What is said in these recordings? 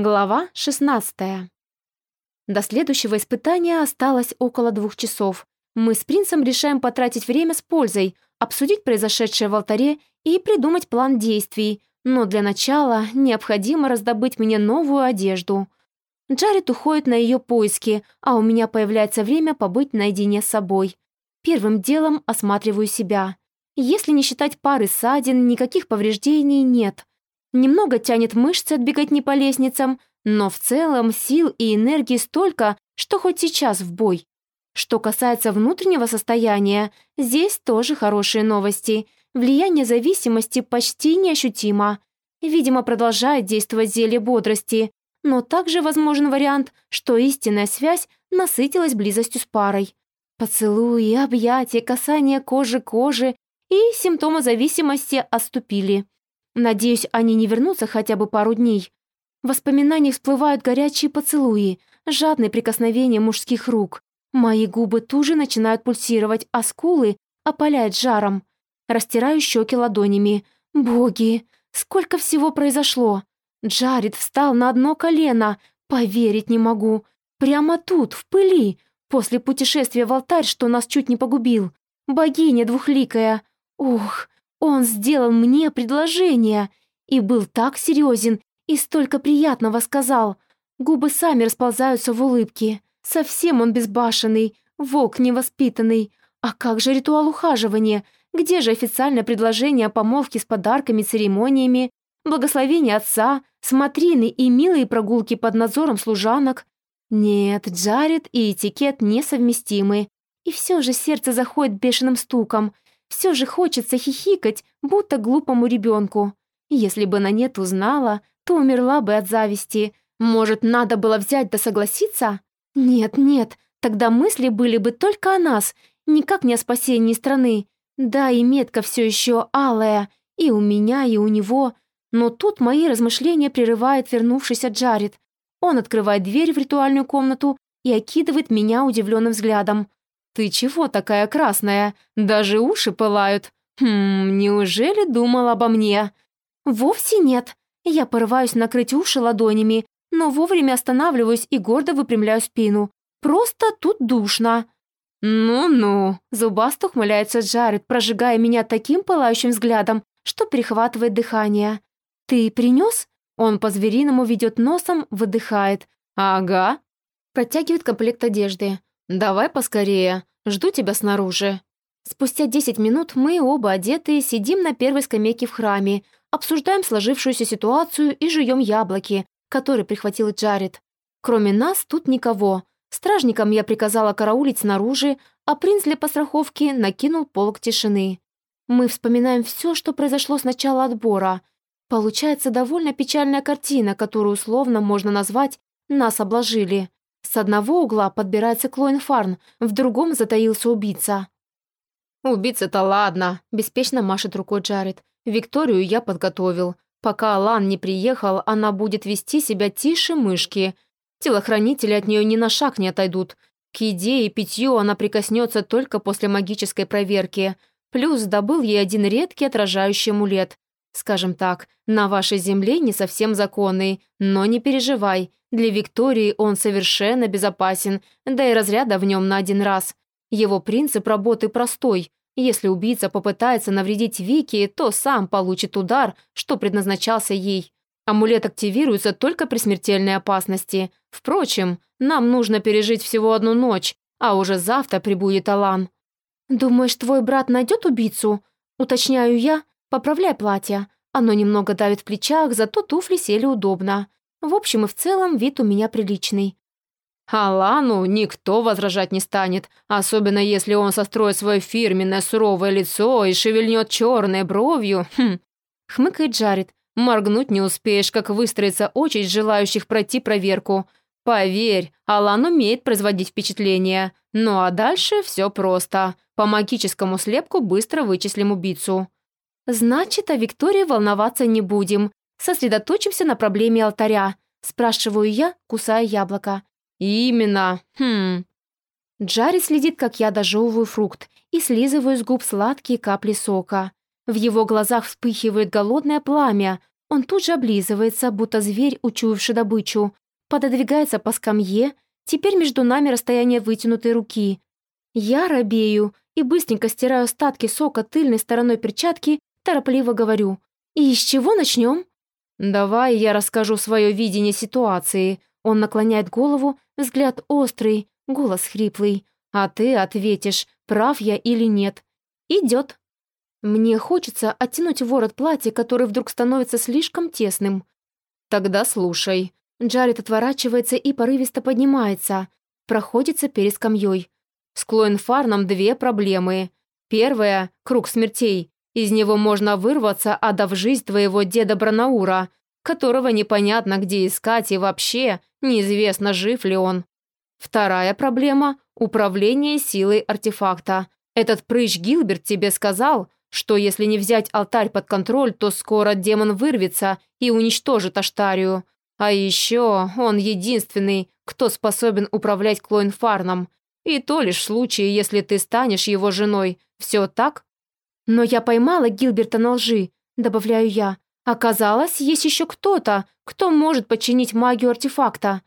Глава 16. До следующего испытания осталось около двух часов. Мы с принцем решаем потратить время с пользой, обсудить произошедшее в алтаре и придумать план действий. Но для начала необходимо раздобыть мне новую одежду. Джаред уходит на ее поиски, а у меня появляется время побыть наедине с собой. Первым делом осматриваю себя. Если не считать пары ссадин, никаких повреждений нет. Немного тянет мышцы отбегать не по лестницам, но в целом сил и энергии столько, что хоть сейчас в бой. Что касается внутреннего состояния, здесь тоже хорошие новости. Влияние зависимости почти неощутимо. Видимо, продолжает действовать зелье бодрости, но также возможен вариант, что истинная связь насытилась близостью с парой. Поцелуи, объятия, касание кожи кожи и симптомы зависимости отступили. Надеюсь, они не вернутся хотя бы пару дней. В воспоминаниях всплывают горячие поцелуи, жадные прикосновения мужских рук. Мои губы туже начинают пульсировать, а скулы опаляют жаром. Растираю щеки ладонями. Боги, сколько всего произошло. Джаред встал на одно колено. Поверить не могу. Прямо тут, в пыли, после путешествия в алтарь, что нас чуть не погубил. Богиня двухликая. Ох, он сделал мне предложение и был так серьезен и столько приятного сказал. Губы сами расползаются в улыбке. Совсем он безбашенный, волк невоспитанный. А как же ритуал ухаживания? Где же официальное предложение о помолвке с подарками, церемониями, благословение отца, смотрины и милые прогулки под надзором служанок? Нет, Джаред и этикет несовместимы. И все же сердце заходит бешеным стуком — все же хочется хихикать, будто глупому ребенку. Если бы Нанет узнала, то умерла бы от зависти. Может, надо было взять да согласиться? Нет, нет, тогда мысли были бы только о нас, никак не о спасении страны. Да, и метка все еще алая, и у меня, и у него. Но тут мои размышления прерывает вернувшийся Джаред. Он открывает дверь в ритуальную комнату и окидывает меня удивленным взглядом. «Ты чего такая красная? Даже уши пылают. Хм, неужели думал обо мне?» «Вовсе нет. Я порываюсь накрыть уши ладонями, но вовремя останавливаюсь и гордо выпрямляю спину. Просто тут душно». «Ну-ну», — зубасто ухмыляется Джаред, прожигая меня таким пылающим взглядом, что перехватывает дыхание. «Ты принес?» Он по-звериному ведет носом, выдыхает. «Ага». Протягивает комплект одежды. «Давай поскорее. Жду тебя снаружи». Спустя 10 минут мы оба одетые сидим на первой скамейке в храме, обсуждаем сложившуюся ситуацию и жуем яблоки, которые прихватил Джаред. Кроме нас тут никого. Стражникам я приказала караулить снаружи, а принц для постраховки накинул полог тишины. Мы вспоминаем все, что произошло с начала отбора. Получается довольно печальная картина, которую условно можно назвать «нас обложили». С одного угла подбирается Клоин Фарн, в другом затаился убийца. «Убийца-то ладно», — беспечно машет рукой Джаред. «Викторию я подготовил. Пока Алан не приехал, она будет вести себя тише мышки. Телохранители от нее ни на шаг не отойдут. К еде и питью она прикоснется только после магической проверки. Плюс добыл ей один редкий отражающий амулет. Скажем так, на вашей земле не совсем законный, но не переживай, для Виктории он совершенно безопасен, да и разряда в нем на один раз. Его принцип работы простой. Если убийца попытается навредить Вике, то сам получит удар, что предназначался ей. Амулет активируется только при смертельной опасности. Впрочем, нам нужно пережить всего одну ночь, а уже завтра прибудет Алан. «Думаешь, твой брат найдет убийцу?» Уточняю я, поправляя платье. Оно немного давит в плечах, зато туфли сели удобно. В общем и в целом вид у меня приличный. Алану никто возражать не станет, особенно если он состроит свое фирменное суровое лицо и шевельнет черной бровью. Хм. Хмыкает Джаред. Моргнуть не успеешь, как выстроится очередь желающих пройти проверку. Поверь, Алан умеет производить впечатление. Ну а дальше все просто. По магическому слепку быстро вычислим убийцу. Значит, о Виктории волноваться не будем. Сосредоточимся на проблеме алтаря. Спрашиваю я, кусая яблоко. Именно. Хм. Джарри следит, как я дожевываю фрукт и слизываю с губ сладкие капли сока. В его глазах вспыхивает голодное пламя. Он тут же облизывается, будто зверь, учуявший добычу, пододвигается по скамье, теперь между нами расстояние вытянутой руки. Я робею и быстренько стираю остатки сока тыльной стороной перчатки, торопливо говорю. «И с чего начнем?» «Давай я расскажу свое видение ситуации». Он наклоняет голову, взгляд острый, голос хриплый. «А ты ответишь, прав я или нет». «Идет». Мне хочется оттянуть ворот платья, который вдруг становится слишком тесным. «Тогда слушай». Джаред отворачивается и порывисто поднимается. Проходится перед скамьей. С Клоенфарном две проблемы. Первая — круг смертей. Из него можно вырваться, отдав жизнь твоего деда Бранаура, которого непонятно где искать и вообще неизвестно, жив ли он. Вторая проблема — управление силой артефакта. Этот прыщ Гилберт тебе сказал, что если не взять алтарь под контроль, то скоро демон вырвется и уничтожит Аштарию. А еще он единственный, кто способен управлять Клоинфарном. И то лишь в случае, если ты станешь его женой. Все так? Но я поймала Гилберта на лжи, добавляю я. Оказалось, есть еще кто-то, кто может подчинить магию артефакта.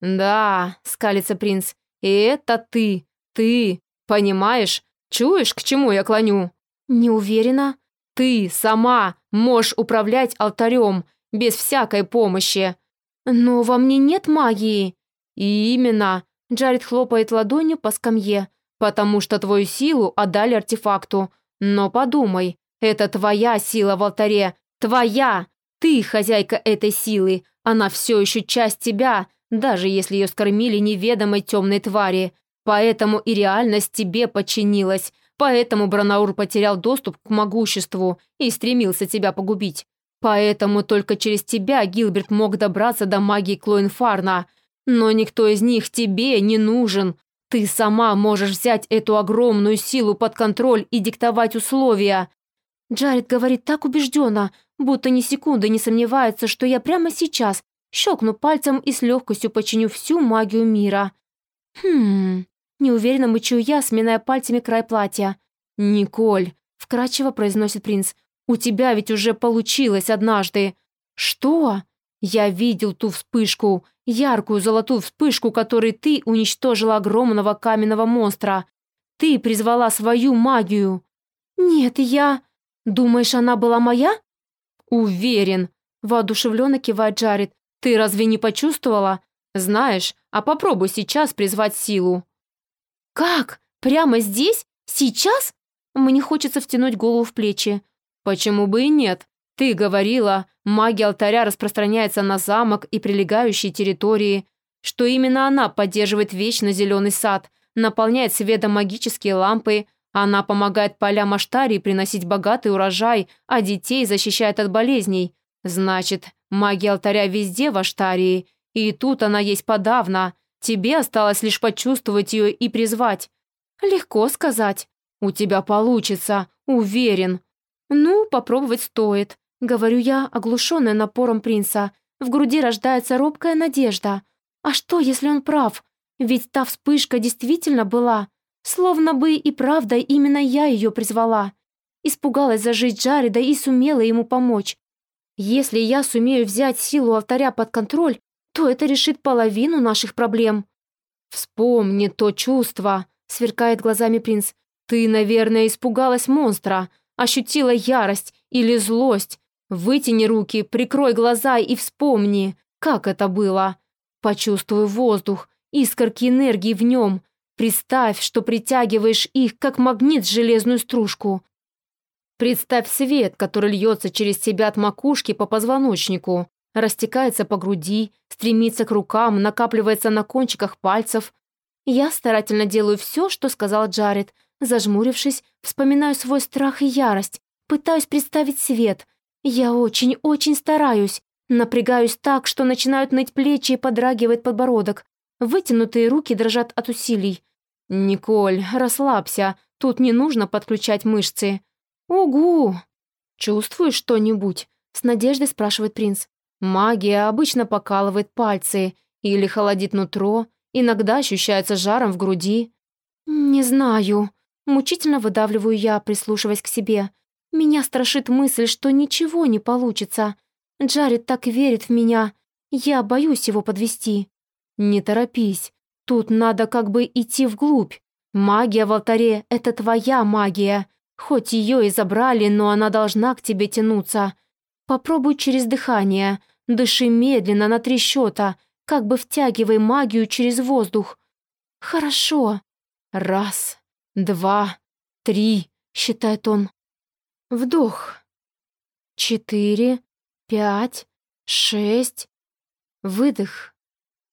«Да», — скалится принц, — «и это ты, ты, понимаешь? Чуешь, к чему я клоню?» «Не уверена». «Ты сама можешь управлять алтарем, без всякой помощи». «Но во мне нет магии». И «Именно», — Джаред хлопает ладонью по скамье, «потому что твою силу отдали артефакту. Но подумай, это твоя сила в алтаре, твоя! Ты хозяйка этой силы, она все еще часть тебя, даже если ее скормили неведомой темной твари. Поэтому и реальность тебе подчинилась, Поэтому Бранаур потерял доступ к могуществу и стремился тебя погубить. Поэтому только через тебя Гилберт мог добраться до магии Клоенфарна. Но никто из них тебе не нужен. Ты сама можешь взять эту огромную силу под контроль и диктовать условия. Джаред говорит так убежденно, будто ни секунды не сомневается, что я прямо сейчас щелкну пальцем и с легкостью починю всю магию мира. Хм... Неуверенно мычу я, сминая пальцами край платья. «Николь», — вкрадчиво произносит принц, «у тебя ведь уже получилось однажды». «Что?» «Я видел ту вспышку, яркую золотую вспышку, которой ты уничтожила огромного каменного монстра. Ты призвала свою магию». «Нет, я...» «Думаешь, она была моя?» «Уверен», — воодушевленно кивает Джаред. «Ты разве не почувствовала? Знаешь, а попробуй сейчас призвать силу». «Как? Прямо здесь? Сейчас?» Мне хочется втянуть голову в плечи. «Почему бы и нет? Ты говорила, магия алтаря распространяется на замок и прилегающие территории, что именно она поддерживает вечно зеленый сад, наполняет светом магические лампы, она помогает полям Аштарии приносить богатый урожай, а детей защищает от болезней. Значит, магия алтаря везде в Аштарии, и тут она есть подавно. Тебе осталось лишь почувствовать ее и призвать. Легко сказать. У тебя получится, уверен. Ну, попробовать стоит. Говорю я, оглушенная напором принца. В груди рождается робкая надежда. А что, если он прав? Ведь та вспышка действительно была. Словно бы и правда именно я ее призвала. Испугалась за жизнь Джареда и сумела ему помочь. Если я сумею взять силу алтаря под контроль, то это решит половину наших проблем». «Вспомни то чувство», — сверкает глазами принц. «Ты, наверное, испугалась монстра, ощутила ярость или злость. Вытяни руки, прикрой глаза и вспомни, как это было. Почувствуй воздух, искорки энергии в нем. Представь, что притягиваешь их, как магнит железную стружку. Представь свет, который льется через тебя от макушки по позвоночнику растекается по груди, стремится к рукам, накапливается на кончиках пальцев. Я старательно делаю все, что сказал Джаред. Зажмурившись, вспоминаю свой страх и ярость, пытаюсь представить свет. Я очень-очень стараюсь. Напрягаюсь так, что начинают ныть плечи и подрагивает подбородок. Вытянутые руки дрожат от усилий. «Николь, расслабься, тут не нужно подключать мышцы». «Угу!» «Чувствуешь что-нибудь?» — с надеждой спрашивает принц. Магия обычно покалывает пальцы или холодит нутро, иногда ощущается жаром в груди. «Не знаю». Мучительно выдавливаю я, прислушиваясь к себе. Меня страшит мысль, что ничего не получится. Джаред так верит в меня. Я боюсь его подвести. Не торопись. Тут надо как бы идти вглубь. Магия в алтаре — это твоя магия. Хоть ее и забрали, но она должна к тебе тянуться. Попробуй через дыхание. Дыши медленно на три счета, как бы втягивай магию через воздух. Хорошо. Раз, два, три, считает он. Вдох. Четыре, пять, шесть. Выдох.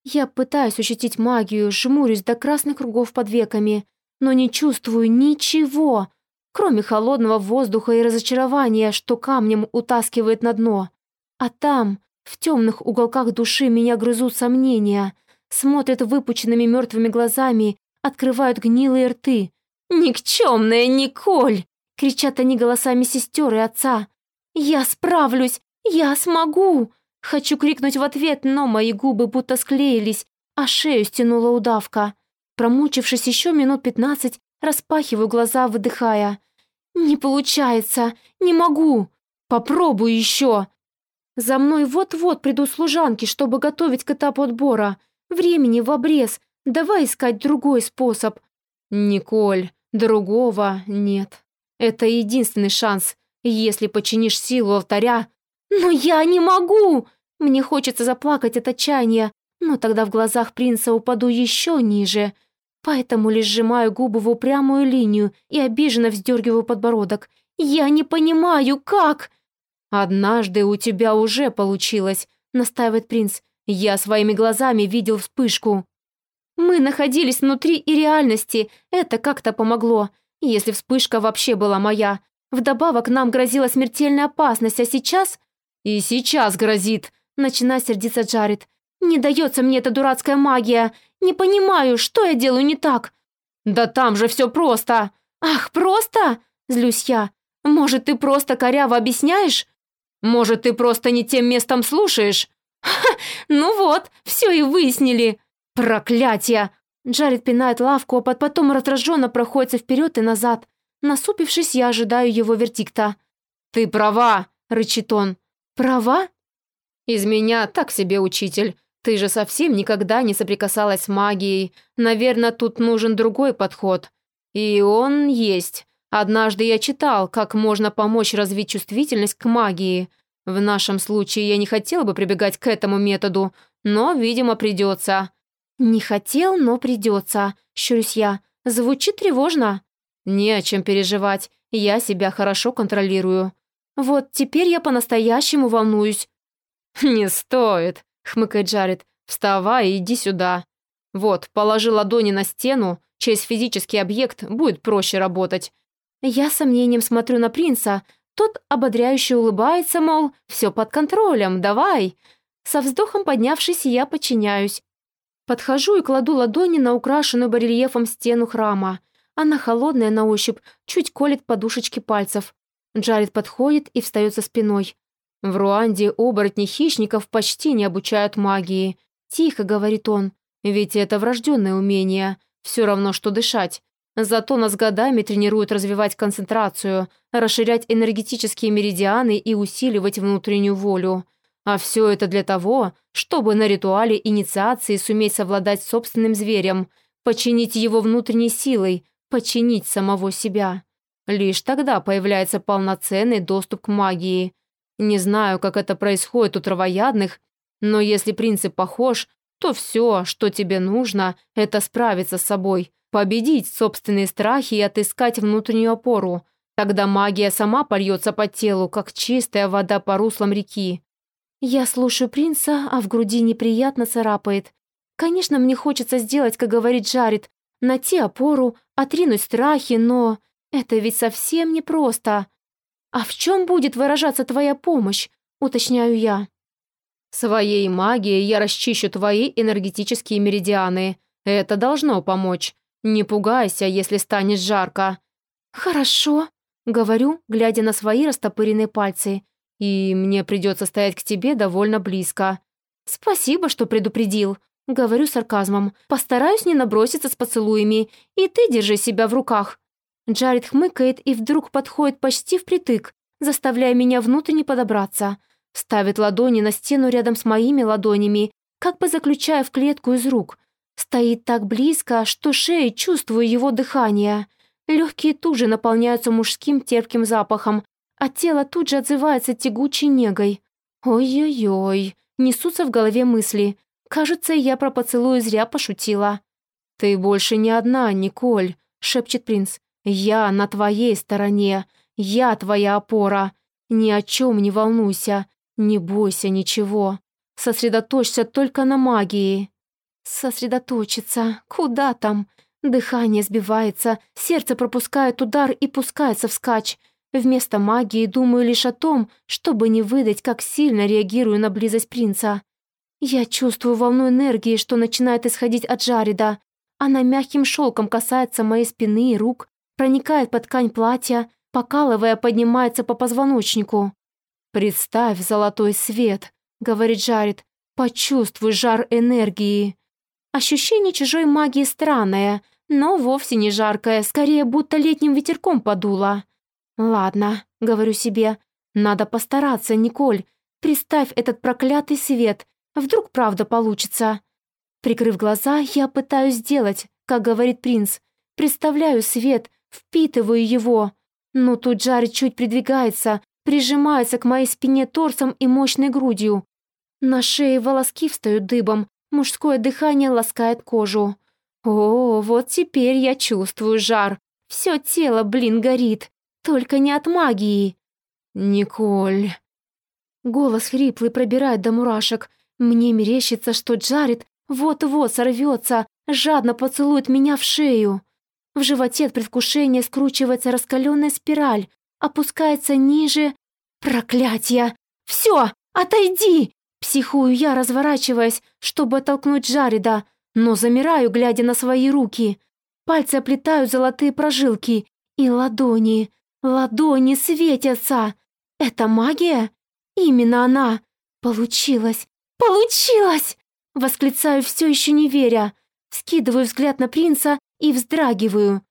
Я пытаюсь ощутить магию, жмурюсь до красных кругов под веками, но не чувствую ничего, кроме холодного воздуха и разочарования, что камнем утаскивает на дно. А там, в темных уголках души, меня грызут сомнения, смотрят выпученными мертвыми глазами, открывают гнилые рты. «Никчемная Николь!» — кричат они голосами сестер и отца. «Я справлюсь! Я смогу!» Хочу крикнуть в ответ, но мои губы будто склеились, а шею стянула удавка. Промучившись еще минут пятнадцать, распахиваю глаза, выдыхая. «Не получается! Не могу! Попробую еще!» За мной вот-вот придут служанки, чтобы готовить к этапу отбора. Времени в обрез. Давай искать другой способ. Николь, другого нет. Это единственный шанс. Если починишь силу алтаря... Но я не могу! Мне хочется заплакать от отчаяния, но тогда в глазах принца упаду еще ниже. Поэтому лишь сжимаю губы в упрямую линию и обиженно вздергиваю подбородок. «Я не понимаю, как...» «Однажды у тебя уже получилось», — настаивает принц. «Я своими глазами видел вспышку». «Мы находились внутри и реальности, это как-то помогло, если вспышка вообще была моя. Вдобавок нам грозила смертельная опасность, а сейчас...» «И сейчас грозит», — начинает сердиться Джаред. «Не дается мне эта дурацкая магия. Не понимаю, что я делаю не так». «Да там же все просто». «Ах, просто?» — злюсь я. «Может, ты просто коряво объясняешь?» Может, ты просто не тем местом слушаешь? Ха, ну вот, все и выяснили. Проклятие! Джаред пинает лавку, а потом раздраженно проходится вперед и назад. Насупившись, я ожидаю его вердикта. «Ты права!» — рычит он. «Права?» «Из меня так себе учитель. Ты же совсем никогда не соприкасалась с магией. Наверное, тут нужен другой подход. И он есть. Однажды я читал, как можно помочь развить чувствительность к магии. В нашем случае я не хотел бы прибегать к этому методу, но, видимо, придется. «Не хотел, но придется», — щурюсь я. «Звучит тревожно». «Не о чем переживать, я себя хорошо контролирую». «Вот теперь я по-настоящему волнуюсь». «Не стоит», — хмыкает Джаред. «Вставай и иди сюда». «Вот, положи ладони на стену, через физический объект будет проще работать. Я с сомнением смотрю на принца. Тот ободряюще улыбается, мол, все под контролем, давай. Со вздохом поднявшись, я подчиняюсь. Подхожу и кладу ладони на украшенную барельефом стену храма. Она холодная на ощупь, чуть колет подушечки пальцев. Джаред подходит и встает со спиной. В Руанде оборотни хищников почти не обучают магии. Тихо, говорит он, ведь это врожденное умение. Все равно, что дышать. Зато нас годами тренируют развивать концентрацию, расширять энергетические меридианы и усиливать внутреннюю волю. А все это для того, чтобы на ритуале инициации суметь совладать собственным зверем, починить его внутренней силой, починить самого себя. Лишь тогда появляется полноценный доступ к магии. Не знаю, как это происходит у травоядных, но если принцип похож, то все, что тебе нужно, это справиться с собой – победить собственные страхи и отыскать внутреннюю опору. Тогда магия сама польется по телу, как чистая вода по руслам реки. Я слушаю принца, а в груди неприятно царапает. Конечно, мне хочется сделать, как говорит Джаред, найти опору, отринуть страхи, но это ведь совсем непросто. А в чем будет выражаться твоя помощь, уточняю я. Своей магией я расчищу твои энергетические меридианы. Это должно помочь. «Не пугайся, если станет жарко». «Хорошо», — говорю, глядя на свои растопыренные пальцы. «И мне придется стоять к тебе довольно близко». «Спасибо, что предупредил», — говорю сарказмом. «Постараюсь не наброситься с поцелуями, и ты держи себя в руках». Джаред хмыкает и вдруг подходит почти впритык, заставляя меня внутренне подобраться. ставит ладони на стену рядом с моими ладонями, как бы заключая в клетку из рук. Стоит так близко, что шеей чувствую его дыхание. Легкие туже наполняются мужским терпким запахом, а тело тут же отзывается тягучей негой. Ой-ой-ой, несутся в голове мысли. Кажется, я про поцелуй зря пошутила. «Ты больше не одна, Николь», — шепчет принц. «Я на твоей стороне. Я твоя опора. Ни о чем не волнуйся. Не бойся ничего. Сосредоточься только на магии». Сосредоточиться. Куда там? Дыхание сбивается, сердце пропускает удар и пускается вскачь. Вместо магии думаю лишь о том, чтобы не выдать, как сильно реагирую на близость принца. Я чувствую волну энергии, что начинает исходить от Джареда. Она мягким шелком касается моей спины и рук, проникает под ткань платья, покалывая, поднимается по позвоночнику. «Представь золотой свет», — говорит Джаред, — «почувствуй жар энергии». Ощущение чужой магии странное, но вовсе не жаркое, скорее будто летним ветерком подуло. «Ладно», — говорю себе, — «надо постараться, Николь. Представь этот проклятый свет. Вдруг правда получится». Прикрыв глаза, я пытаюсь сделать, как говорит принц. Представляю свет, впитываю его. Но тут жар чуть придвигается, прижимается к моей спине торсом и мощной грудью. На шее волоски встают дыбом, мужское дыхание ласкает кожу. О, вот теперь я чувствую жар. Все тело, блин, горит. Только не от магии. Николь. Голос хриплый пробирает до мурашек. Мне мерещится, что Джаред вот-вот сорвется, жадно поцелует меня в шею. В животе от предвкушения скручивается раскаленная спираль, опускается ниже. Проклятье! Все, отойди! Психую я, разворачиваясь, чтобы оттолкнуть Джареда, но замираю, глядя на свои руки. Пальцы оплетают золотые прожилки, и ладони, ладони светятся. Это магия? Именно она. Получилось, получилось! Восклицаю, все еще не веря. Скидываю взгляд на принца и вздрагиваю.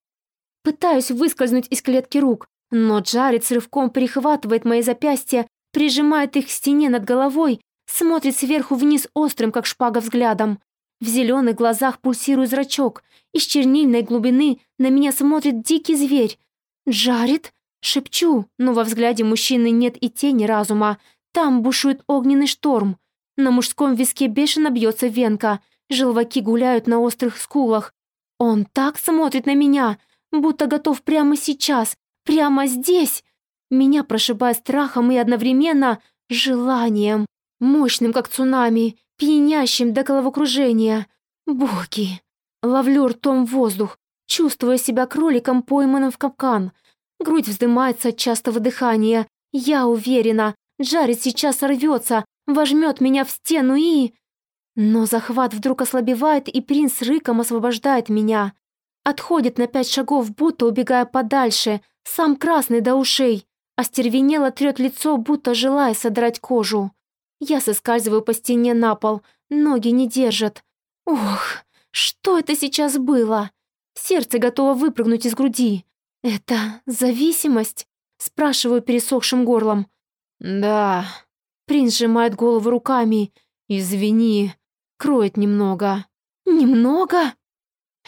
Пытаюсь выскользнуть из клетки рук, но Джаред с рывком перехватывает мои запястья, прижимает их к стене над головой, смотрит сверху вниз острым, как шпага, взглядом. В зеленых глазах пульсирует зрачок. Из чернильной глубины на меня смотрит дикий зверь. «Джаред?» Шепчу, но во взгляде мужчины нет и тени разума. Там бушует огненный шторм. На мужском виске бешено бьется венка. Желваки гуляют на острых скулах. Он так смотрит на меня, будто готов прямо сейчас, прямо здесь. Меня прошибает страхом и одновременно желанием. Мощным, как цунами, пьянящим до головокружения. Боги! Ловлю ртом воздух, чувствуя себя кроликом, пойманным в капкан. Грудь вздымается от частого дыхания. Я уверена, Джаред сейчас сорвется, вожмет меня в стену и... Но захват вдруг ослабевает, и принц рыком освобождает меня. Отходит на пять шагов, будто убегая подальше, сам красный до ушей. Остервенело трет лицо, будто желая содрать кожу. Я соскальзываю по стене на пол, ноги не держат. Ох, что это сейчас было? Сердце готово выпрыгнуть из груди. Это зависимость? Спрашиваю пересохшим горлом. Да. Принц сжимает голову руками. Извини, кроет немного. Немного?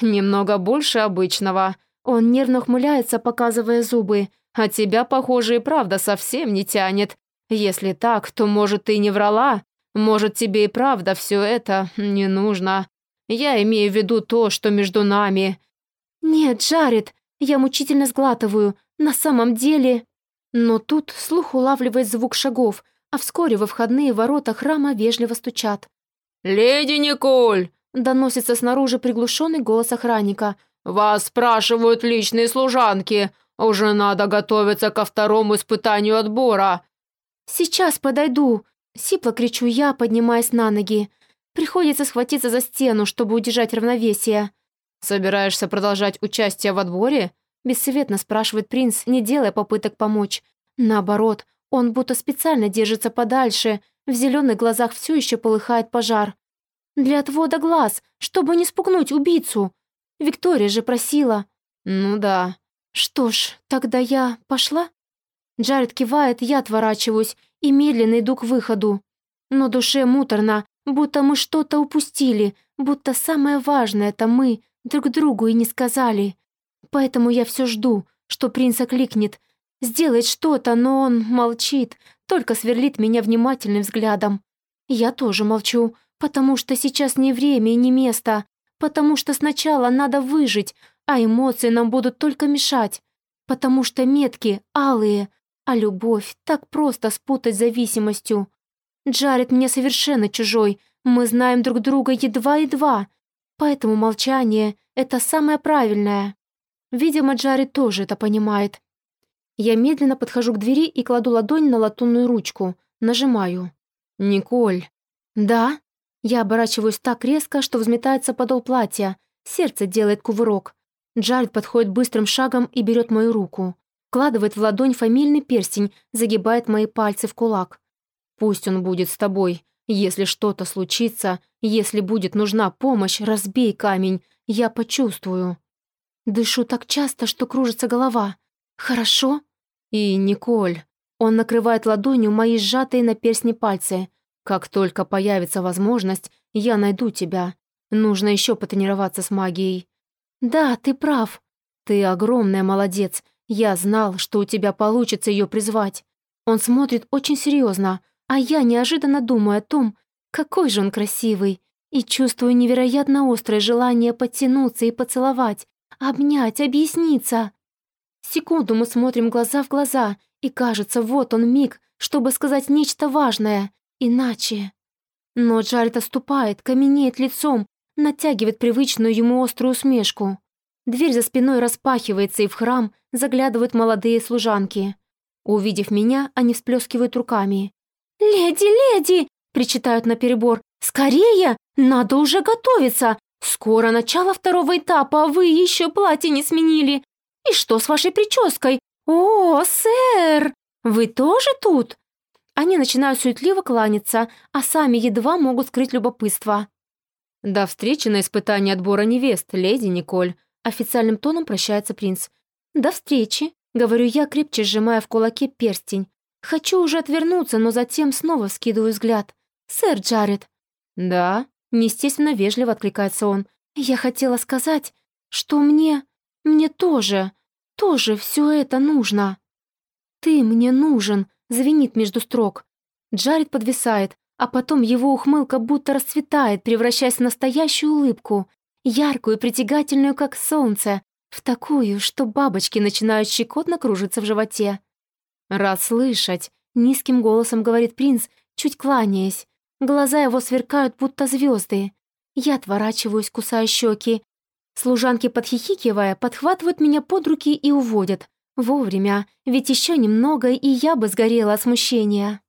Немного больше обычного. Он нервно ухмыляется, показывая зубы. А тебя, похоже, и правда совсем не тянет. Если так, то, может, ты не врала? Может, тебе и правда все это не нужно? Я имею в виду то, что между нами». «Нет, Джаред, я мучительно сглатываю. На самом деле...» Но тут слух улавливает звук шагов, а вскоре во входные ворота храма вежливо стучат. «Леди Николь!» — доносится снаружи приглушенный голос охранника. «Вас спрашивают личные служанки. Уже надо готовиться ко второму испытанию отбора. «Сейчас подойду!» — сипло кричу я, поднимаясь на ноги. Приходится схватиться за стену, чтобы удержать равновесие. «Собираешься продолжать участие в отборе?» — бессоветно спрашивает принц, не делая попыток помочь. Наоборот, он будто специально держится подальше, в зеленых глазах все еще полыхает пожар. «Для отвода глаз, чтобы не спугнуть убийцу!» Виктория же просила. «Ну да». «Что ж, тогда я пошла?» Джаред кивает, я отворачиваюсь и медленно иду к выходу. Но душе муторно, будто мы что-то упустили, будто самое важное это мы друг другу и не сказали. Поэтому я все жду, что принц окликнет, сделает что-то, но он молчит, только сверлит меня внимательным взглядом. Я тоже молчу, потому что сейчас не время и не место, потому что сначала надо выжить, а эмоции нам будут только мешать, потому что метки алые, а любовь так просто спутать зависимостью. Джаред мне совершенно чужой, мы знаем друг друга едва-едва, поэтому молчание — это самое правильное. Видимо, Джаред тоже это понимает. Я медленно подхожу к двери и кладу ладонь на латунную ручку, нажимаю. «Николь». «Да?» Я оборачиваюсь так резко, что взметается подол платья. Сердце делает кувырок. Джаред подходит быстрым шагом и берет мою руку. Кладывает в ладонь фамильный перстень, загибает мои пальцы в кулак. «Пусть он будет с тобой. Если что-то случится, если будет нужна помощь, разбей камень. Я почувствую». Дышу так часто, что кружится голова. «Хорошо?» «И Николь». Он накрывает ладонью мои сжатые на перстне пальцы. Как только появится возможность, я найду тебя. Нужно еще потренироваться с магией». «Да, ты прав. Ты огромная молодец. Я знал, что у тебя получится ее призвать». Он смотрит очень серьезно, а я неожиданно думаю о том, какой же он красивый, и чувствую невероятно острое желание подтянуться и поцеловать, обнять, объясниться. Секунду мы смотрим глаза в глаза, и кажется, вот он миг, чтобы сказать нечто важное, Иначе... Но Джаред отступает, каменеет лицом, натягивает привычную ему острую усмешку. Дверь за спиной распахивается, и в храм заглядывают молодые служанки. Увидев меня, они всплескивают руками. «Леди, леди!» — причитают наперебор. «Скорее! Надо уже готовиться! Скоро начало второго этапа, а вы еще платье не сменили! И что с вашей прической? О, сэр! Вы тоже тут?» Они начинают суетливо кланяться, а сами едва могут скрыть любопытство. «До встречи на испытании отбора невест, леди Николь», официальным тоном прощается принц. «До встречи», — говорю я, крепче сжимая в кулаке перстень. Хочу уже отвернуться, но затем снова вскидываю взгляд. «Сэр Джаред». «Да», — неестественно вежливо откликается он. «Я хотела сказать, что мне... мне тоже, тоже все это нужно. Ты мне нужен, звенит между строк. Джаред подвисает, а потом его ухмылка будто расцветает, превращаясь в настоящую улыбку, яркую и притягательную, как солнце, в такую, что бабочки начинают щекотно кружиться в животе. «Рад слышать», — низким голосом говорит принц, чуть кланяясь. Глаза его сверкают, будто звезды. Я отворачиваюсь, кусая щеки. Служанки, подхихикивая, подхватывают меня под руки и уводят, Вовремя, ведь еще немного, и я бы сгорела от смущения.